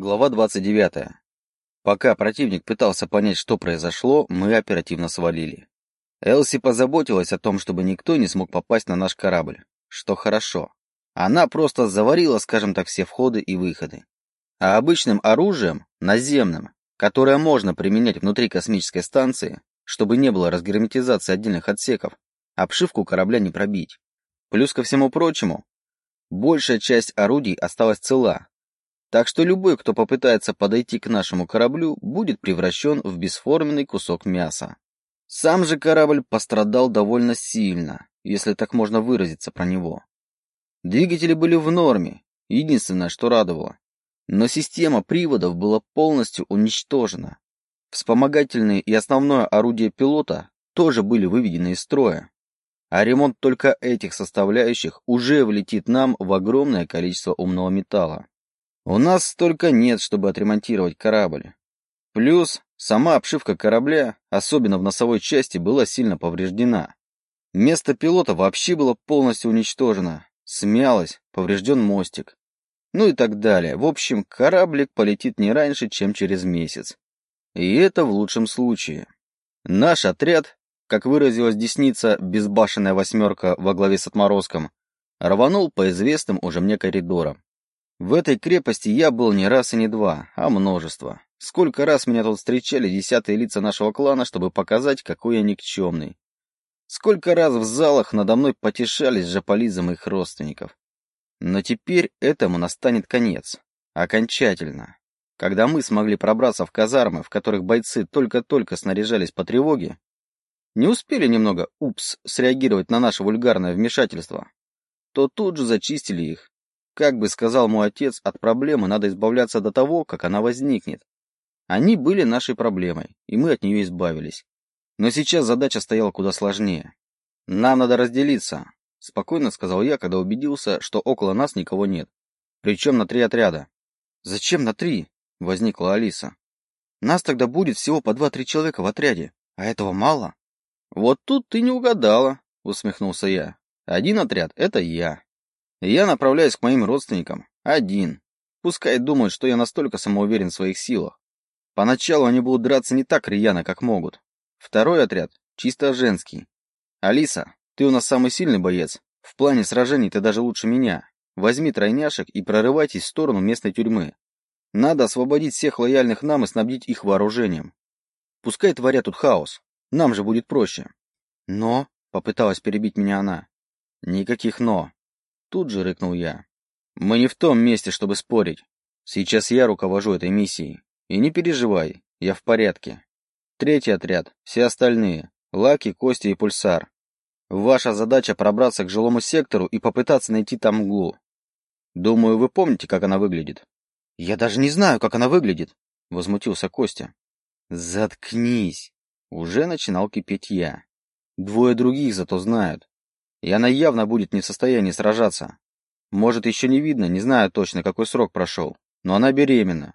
Глава 29. Пока противник пытался понять, что произошло, мы оперативно свалили. Элси позаботилась о том, чтобы никто не смог попасть на наш корабль, что хорошо. Она просто заварила, скажем так, все входы и выходы. А обычным оружием, наземным, которое можно применять внутри космической станции, чтобы не было разгерметизации отдельных отсеков, обшивку корабля не пробить. Плюс ко всему прочему, большая часть орудий осталась цела, так что любой, кто попытается подойти к нашему кораблю, будет превращен в бесформенный кусок мяса. Сам же корабль пострадал довольно сильно, если так можно выразиться про него. Двигатели были в норме, единственное, что радовало. Но система приводов была полностью уничтожена. Вспомогательные и основное орудие пилота тоже были выведены из строя. А ремонт только этих составляющих уже влетит нам в огромное количество умного металла. У нас столько нет, чтобы отремонтировать корабль. Плюс сама обшивка корабля, особенно в носовой части, была сильно повреждена. Место пилота вообще было полностью уничтожено. Смялось, поврежден мостик. Ну и так далее. В общем, кораблик полетит не раньше, чем через месяц. И это в лучшем случае. Наш отряд, как выразилась десница, безбашенная восьмерка во главе с отморозком, рванул по известным уже мне коридорам. В этой крепости я был не раз и не два, а множество. Сколько раз меня тут встречали десятые лица нашего клана, чтобы показать, какой я никчемный. Сколько раз в залах надо мной потешались жополизы моих родственников. Но теперь этому настанет конец. Окончательно. Когда мы смогли пробраться в казармы, в которых бойцы только-только снаряжались по тревоге, не успели немного, упс, среагировать на наше вульгарное вмешательство, то тут же зачистили их как бы сказал мой отец, от проблемы надо избавляться до того, как она возникнет. Они были нашей проблемой, и мы от нее избавились. Но сейчас задача стояла куда сложнее. Нам надо разделиться, спокойно сказал я, когда убедился, что около нас никого нет. Причем на три отряда. Зачем на три? Возникла Алиса. Нас тогда будет всего по два-три человека в отряде, а этого мало. Вот тут ты не угадала, усмехнулся я. Один отряд — это я. Я направляюсь к моим родственникам. Один. Пускай думают, что я настолько самоуверен в своих силах. Поначалу они будут драться не так рьяно, как могут. Второй отряд чисто женский. Алиса, ты у нас самый сильный боец. В плане сражений ты даже лучше меня. Возьми тройняшек и прорывайтесь в сторону местной тюрьмы. Надо освободить всех лояльных нам и снабдить их вооружением. Пускай творят тут хаос. Нам же будет проще. Но, попыталась перебить меня она. Никаких но. Тут же рыкнул я. Мы не в том месте, чтобы спорить. Сейчас я руковожу этой миссией. И не переживай, я в порядке. Третий отряд, все остальные. Лаки, Кости и Пульсар. Ваша задача пробраться к жилому сектору и попытаться найти там мглу. Думаю, вы помните, как она выглядит. Я даже не знаю, как она выглядит, возмутился Костя. Заткнись. Уже начинал кипеть я. Двое других зато знают и она явно будет не в состоянии сражаться. Может, еще не видно, не знаю точно, какой срок прошел, но она беременна.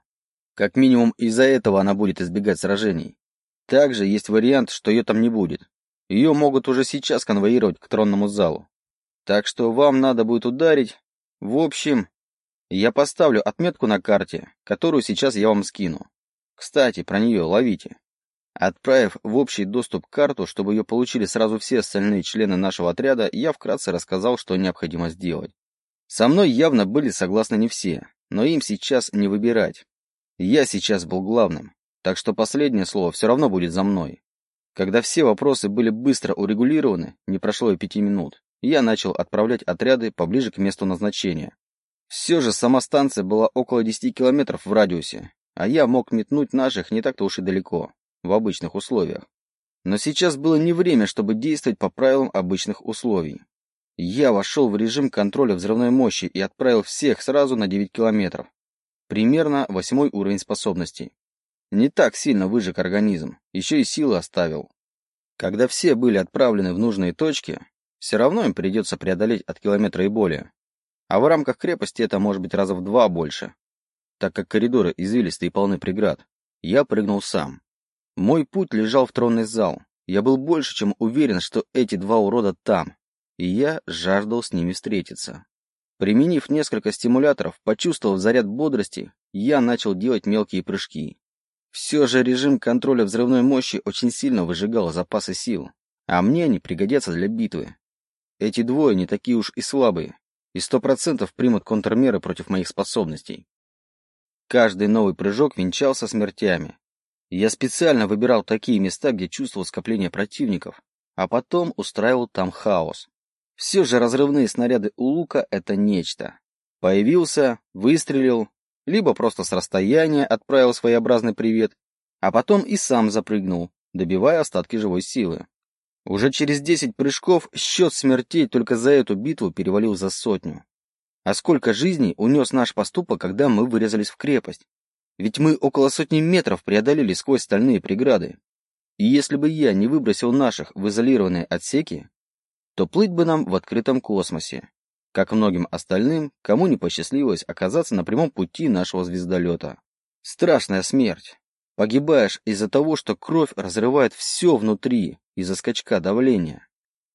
Как минимум из-за этого она будет избегать сражений. Также есть вариант, что ее там не будет. Ее могут уже сейчас конвоировать к тронному залу. Так что вам надо будет ударить. В общем, я поставлю отметку на карте, которую сейчас я вам скину. Кстати, про нее ловите. Отправив в общий доступ карту, чтобы ее получили сразу все остальные члены нашего отряда, я вкратце рассказал, что необходимо сделать. Со мной явно были согласны не все, но им сейчас не выбирать. Я сейчас был главным, так что последнее слово все равно будет за мной. Когда все вопросы были быстро урегулированы, не прошло и пяти минут, я начал отправлять отряды поближе к месту назначения. Все же сама станция была около 10 километров в радиусе, а я мог метнуть наших не так-то уж и далеко в обычных условиях. Но сейчас было не время, чтобы действовать по правилам обычных условий. Я вошел в режим контроля взрывной мощи и отправил всех сразу на 9 километров. Примерно восьмой уровень способностей. Не так сильно выжег организм, еще и силы оставил. Когда все были отправлены в нужные точки, все равно им придется преодолеть от километра и более. А в рамках крепости это может быть раза в два больше, так как коридоры извилистые и полны преград. Я прыгнул сам. Мой путь лежал в тронный зал. Я был больше, чем уверен, что эти два урода там, и я жаждал с ними встретиться. Применив несколько стимуляторов, почувствовав заряд бодрости, я начал делать мелкие прыжки. Все же режим контроля взрывной мощи очень сильно выжигал запасы сил, а мне они пригодятся для битвы. Эти двое не такие уж и слабые, и сто процентов примут контрмеры против моих способностей. Каждый новый прыжок венчался смертями. Я специально выбирал такие места, где чувствовал скопление противников, а потом устраивал там хаос. Все же разрывные снаряды у лука — это нечто. Появился, выстрелил, либо просто с расстояния отправил своеобразный привет, а потом и сам запрыгнул, добивая остатки живой силы. Уже через десять прыжков счет смертей только за эту битву перевалил за сотню. А сколько жизней унес наш поступок, когда мы вырезались в крепость? Ведь мы около сотни метров преодолели сквозь стальные преграды. И если бы я не выбросил наших в изолированные отсеки, то плыть бы нам в открытом космосе, как многим остальным, кому не посчастливилось оказаться на прямом пути нашего звездолета. Страшная смерть. Погибаешь из-за того, что кровь разрывает все внутри, из-за скачка давления.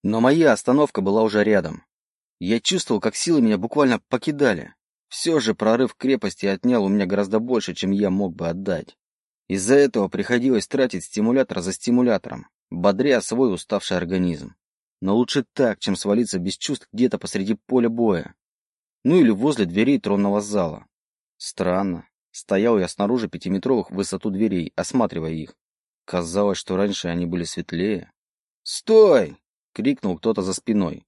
Но моя остановка была уже рядом. Я чувствовал, как силы меня буквально покидали. Все же прорыв крепости отнял у меня гораздо больше, чем я мог бы отдать. Из-за этого приходилось тратить стимулятор за стимулятором, бодря свой уставший организм. Но лучше так, чем свалиться без чувств где-то посреди поля боя. Ну или возле дверей тронного зала. Странно. Стоял я снаружи пятиметровых в высоту дверей, осматривая их. Казалось, что раньше они были светлее. «Стой!» — крикнул кто-то за спиной.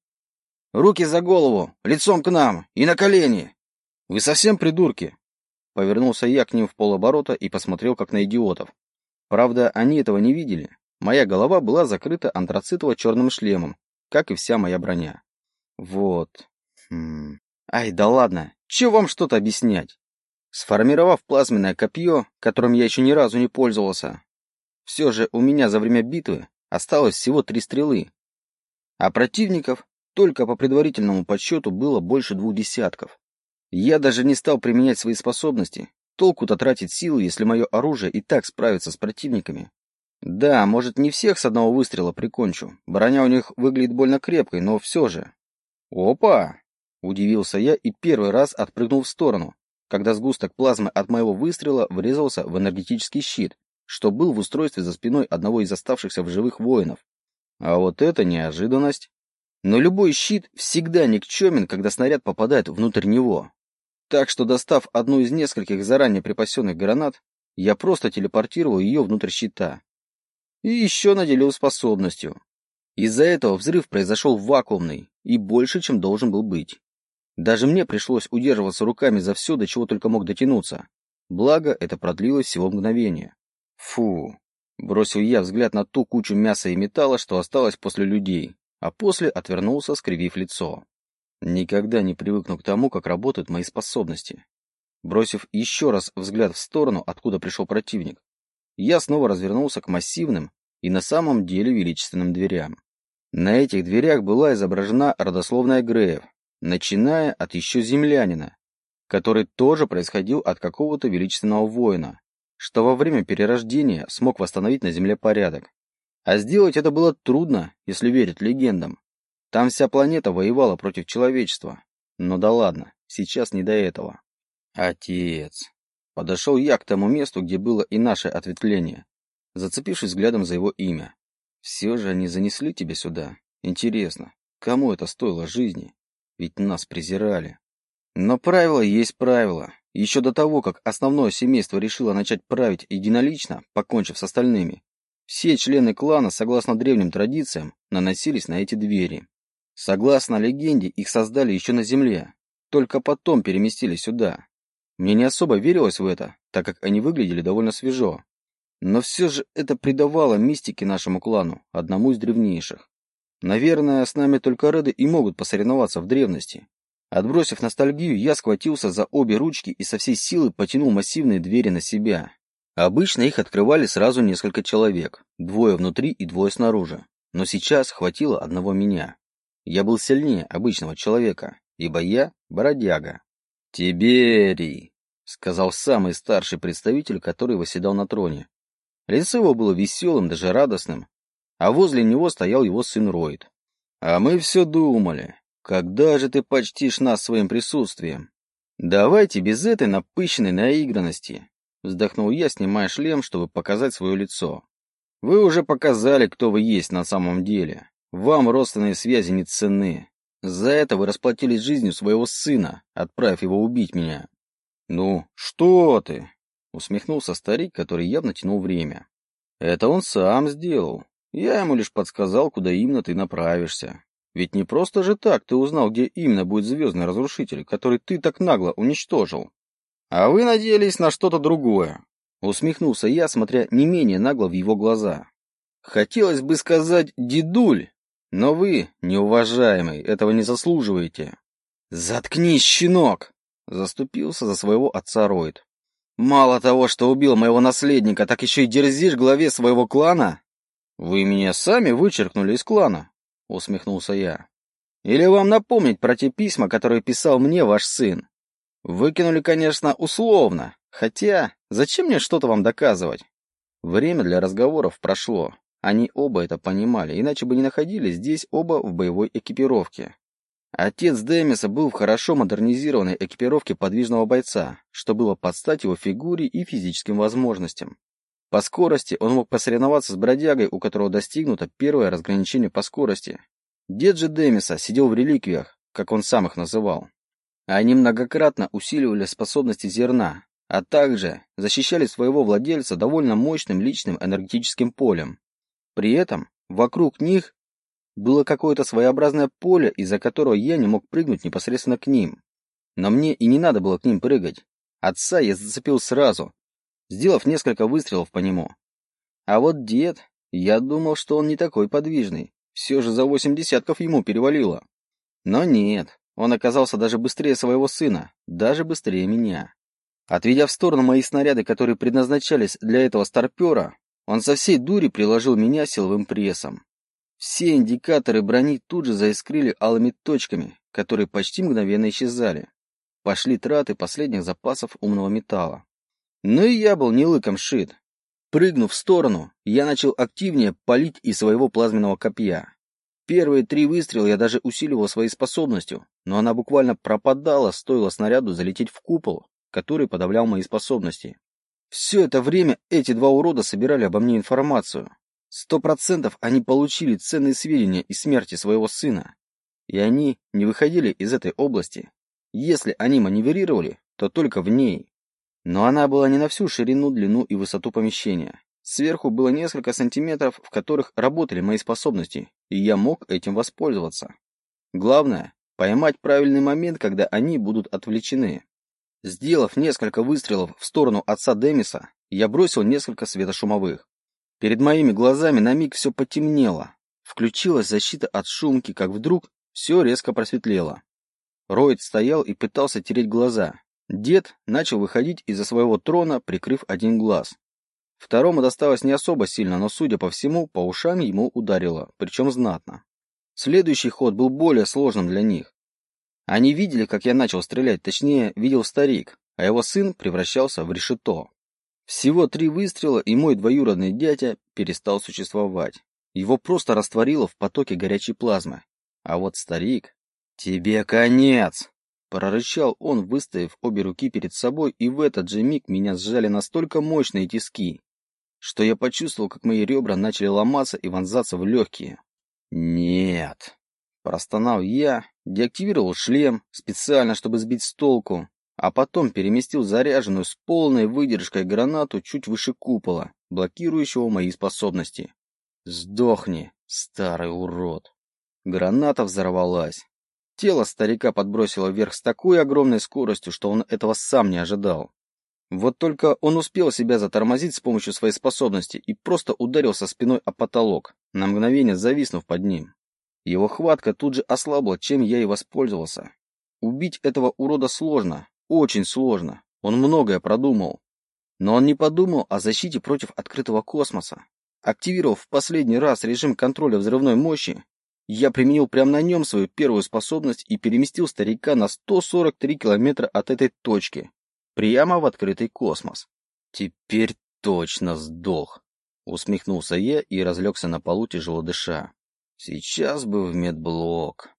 «Руки за голову! Лицом к нам! И на колени!» «Вы совсем придурки!» Повернулся я к ним в полоборота и посмотрел как на идиотов. Правда, они этого не видели, Моя голова была закрыта антрацитово-черным шлемом, как и вся моя броня. Вот. Хм. Ай, да ладно, чего вам что-то объяснять? Сформировав плазменное копье, которым я еще ни разу не пользовался, все же у меня за время битвы осталось всего три стрелы, а противников только по предварительному подсчету было больше двух десятков. Я даже не стал применять свои способности. Толку-то тратить силы, если мое оружие и так справится с противниками. Да, может, не всех с одного выстрела прикончу. Броня у них выглядит больно крепкой, но все же. Опа! Удивился я и первый раз отпрыгнул в сторону, когда сгусток плазмы от моего выстрела врезался в энергетический щит, что был в устройстве за спиной одного из оставшихся в живых воинов. А вот это неожиданность. Но любой щит всегда никчемен, когда снаряд попадает внутрь него. Так что, достав одну из нескольких заранее припасенных гранат, я просто телепортировал ее внутрь щита и еще наделил способностью. Из-за этого взрыв произошел вакуумный и больше, чем должен был быть. Даже мне пришлось удерживаться руками за все, до чего только мог дотянуться. Благо, это продлилось всего мгновение. Фу. Бросил я взгляд на ту кучу мяса и металла, что осталось после людей, а после отвернулся, скривив лицо. Никогда не привыкну к тому, как работают мои способности. Бросив еще раз взгляд в сторону, откуда пришел противник, я снова развернулся к массивным и на самом деле величественным дверям. На этих дверях была изображена родословная Греев, начиная от еще землянина, который тоже происходил от какого-то величественного воина, что во время перерождения смог восстановить на земле порядок. А сделать это было трудно, если верить легендам. Там вся планета воевала против человечества. Но да ладно, сейчас не до этого. Отец. Подошел я к тому месту, где было и наше ответвление, зацепившись взглядом за его имя. Все же они занесли тебя сюда. Интересно, кому это стоило жизни? Ведь нас презирали. Но правило есть правило. Еще до того, как основное семейство решило начать править единолично, покончив с остальными, все члены клана, согласно древним традициям, наносились на эти двери. Согласно легенде, их создали еще на земле, только потом переместили сюда, мне не особо верилось в это, так как они выглядели довольно свежо. Но все же это придавало мистике нашему клану, одному из древнейших. Наверное, с нами только Реды и могут посоревноваться в древности. Отбросив ностальгию, я схватился за обе ручки и со всей силы потянул массивные двери на себя. Обычно их открывали сразу несколько человек, двое внутри и двое снаружи. Но сейчас хватило одного меня. Я был сильнее обычного человека, ибо я бродяга. «Тиберий!» — сказал самый старший представитель, который восседал на троне. Лицо его было веселым, даже радостным, а возле него стоял его сын Ройд. «А мы все думали, когда же ты почтишь нас своим присутствием? Давайте без этой напыщенной наигранности. Вздохнул я, снимая шлем, чтобы показать свое лицо. Вы уже показали, кто вы есть на самом деле. Вам родственные связи не ценны. За это вы расплатились жизнью своего сына, отправив его убить меня. Ну, что ты? Усмехнулся старик, который явно тянул время. Это он сам сделал. Я ему лишь подсказал, куда именно ты направишься. Ведь не просто же так ты узнал, где именно будет звездный разрушитель, который ты так нагло уничтожил. А вы надеялись на что-то другое. Усмехнулся я, смотря не менее нагло в его глаза. Хотелось бы сказать «дедуль», но вы, неуважаемый, этого не заслуживаете. Заткнись, щенок! Заступился за своего отца Ройд. Мало того, что убил моего наследника, так еще и дерзишь главе своего клана? Вы меня сами вычеркнули из клана, усмехнулся я. Или вам напомнить про те письма, которые писал мне ваш сын? Выкинули, конечно, условно, хотя зачем мне что-то вам доказывать? Время для разговоров прошло. Они оба это понимали, иначе бы не находились здесь оба в боевой экипировке. Отец Демиса был в хорошо модернизированной экипировке подвижного бойца, что было под стать его фигуре и физическим возможностям. По скорости он мог посоревноваться с бродягой, у которого достигнуто первое разграничение по скорости. Дед же Демиса сидел в реликвиях, как он сам их называл. Они многократно усиливали способности зерна, а также защищали своего владельца довольно мощным личным энергетическим полем. При этом вокруг них было какое-то своеобразное поле, из-за которого я не мог прыгнуть непосредственно к ним. Но мне и не надо было к ним прыгать. Отца я зацепил сразу, сделав несколько выстрелов по нему. А вот дед, я думал, что он не такой подвижный. Все же за восемь десятков ему перевалило. Но нет, он оказался даже быстрее своего сына, даже быстрее меня. Отведя в сторону мои снаряды, которые предназначались для этого старпера, он со всей дури приложил меня силовым прессом. Все индикаторы брони тут же заискрили алыми точками, которые почти мгновенно исчезали. Пошли траты последних запасов умного металла. Но и я был не лыком шит. Прыгнув в сторону, я начал активнее палить из своего плазменного копья. Первые три выстрела я даже усиливал своей способностью, но она буквально пропадала, стоило снаряду залететь в купол, который подавлял мои способности. Все это время эти два урода собирали обо мне информацию. Сто процентов они получили ценные сведения из смерти своего сына. И они не выходили из этой области. Если они маневрировали, то только в ней. Но она была не на всю ширину, длину и высоту помещения. Сверху было несколько сантиметров, в которых работали мои способности, и я мог этим воспользоваться. Главное – поймать правильный момент, когда они будут отвлечены. Сделав несколько выстрелов в сторону отца Демиса, я бросил несколько светошумовых. Перед моими глазами на миг все потемнело. Включилась защита от шумки, как вдруг все резко просветлело. Ройд стоял и пытался тереть глаза. Дед начал выходить из-за своего трона, прикрыв один глаз. Второму досталось не особо сильно, но, судя по всему, по ушам ему ударило, причем знатно. Следующий ход был более сложным для них. Они видели, как я начал стрелять, точнее, видел старик, а его сын превращался в решето. Всего три выстрела, и мой двоюродный дядя перестал существовать. Его просто растворило в потоке горячей плазмы. А вот старик... «Тебе конец!» Прорычал он, выставив обе руки перед собой, и в этот же миг меня сжали настолько мощные тиски, что я почувствовал, как мои ребра начали ломаться и вонзаться в легкие. «Нет!» Простонал я, деактивировал шлем, специально, чтобы сбить с толку, а потом переместил заряженную с полной выдержкой гранату чуть выше купола, блокирующего мои способности. «Сдохни, старый урод!» Граната взорвалась. Тело старика подбросило вверх с такой огромной скоростью, что он этого сам не ожидал. Вот только он успел себя затормозить с помощью своей способности и просто ударился спиной о потолок, на мгновение зависнув под ним. Его хватка тут же ослабла, чем я и воспользовался. Убить этого урода сложно, очень сложно. Он многое продумал. Но он не подумал о защите против открытого космоса. Активировав в последний раз режим контроля взрывной мощи, я применил прямо на нем свою первую способность и переместил старика на 143 километра от этой точки, прямо в открытый космос. Теперь точно сдох. Усмехнулся я и разлегся на полу, тяжело дыша. Сейчас бы в медблок.